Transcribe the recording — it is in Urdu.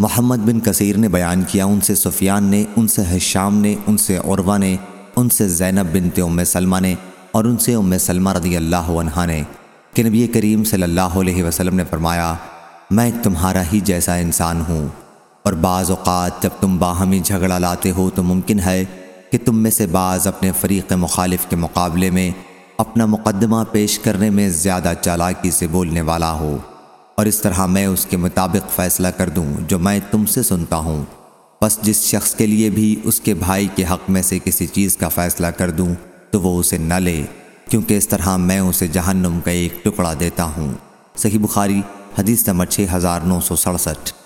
محمد بن کثیر نے بیان کیا، ان سے سفیان نے، ان سے حشام نے، ان سے عروہ نے، ان سے زینب بنت ام سلمہ نے اور ان سے ام سلمہ رضی اللہ عنہ نے کہ نبی کریم صلی اللہ علیہ وسلم نے فرمایا، میں تمہارا ہی جیسا انسان ہوں اور بعض اوقات جب تم باہمی جھگڑا لاتے ہو تو ممکن ہے کہ تم میں سے بعض اپنے فریق مخالف کے مقابلے میں اپنا مقدمہ پیش کرنے میں زیادہ چالاکی سے بولنے والا ہو۔ اور اس طرح میں اس کے مطابق فیصلہ کر دوں جو میں تم سے سنتا ہوں۔ بس جس شخص کے لیے بھی اس کے بھائی کے حق میں سے کسی چیز کا فیصلہ کر دوں، تو وہ اسے نہ لے، کیونکہ اس طرح میں اسے جہنم کا ایک ٹکڑا دیتا ہوں۔ صحیح بخاری، حدیث نمبر 6967